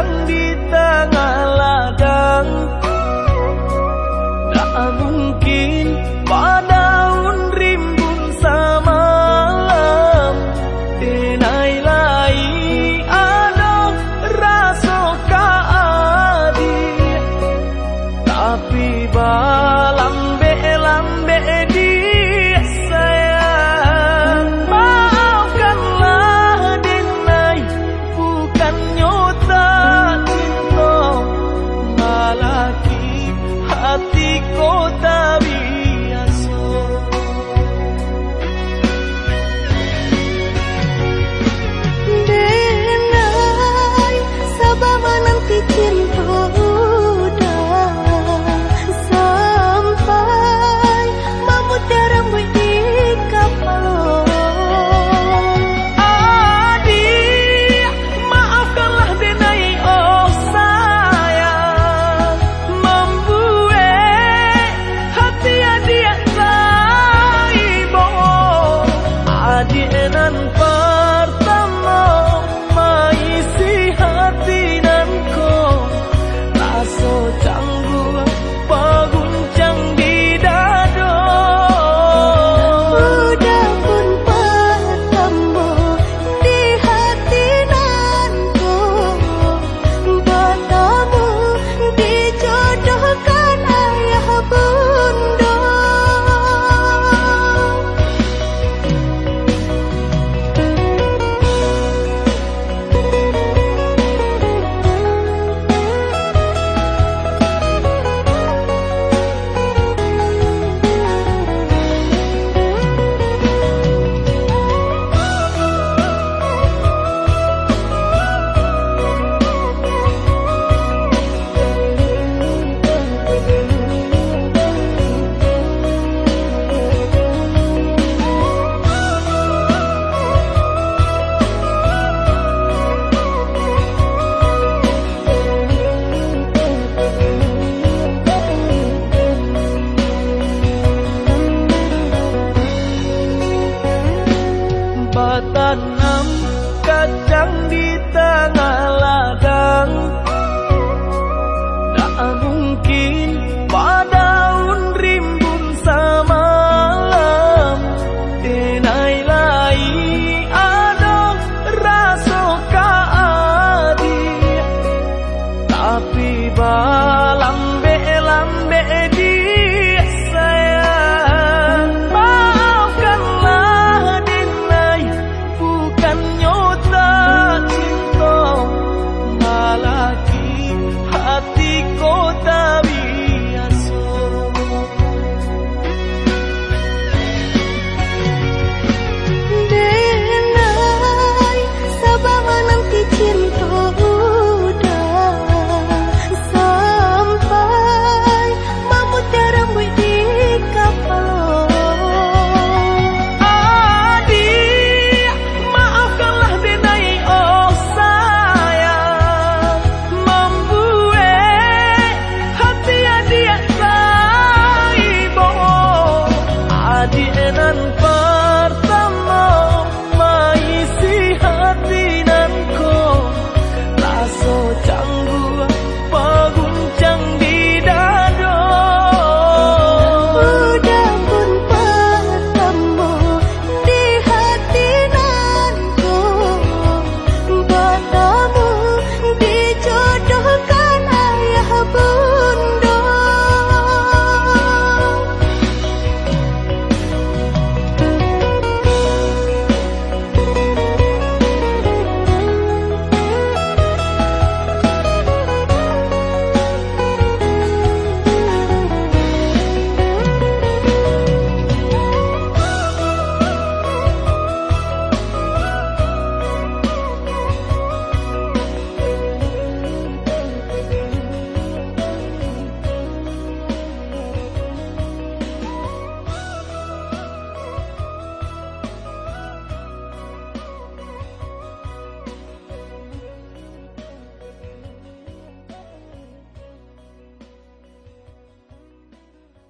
kacang di tengah na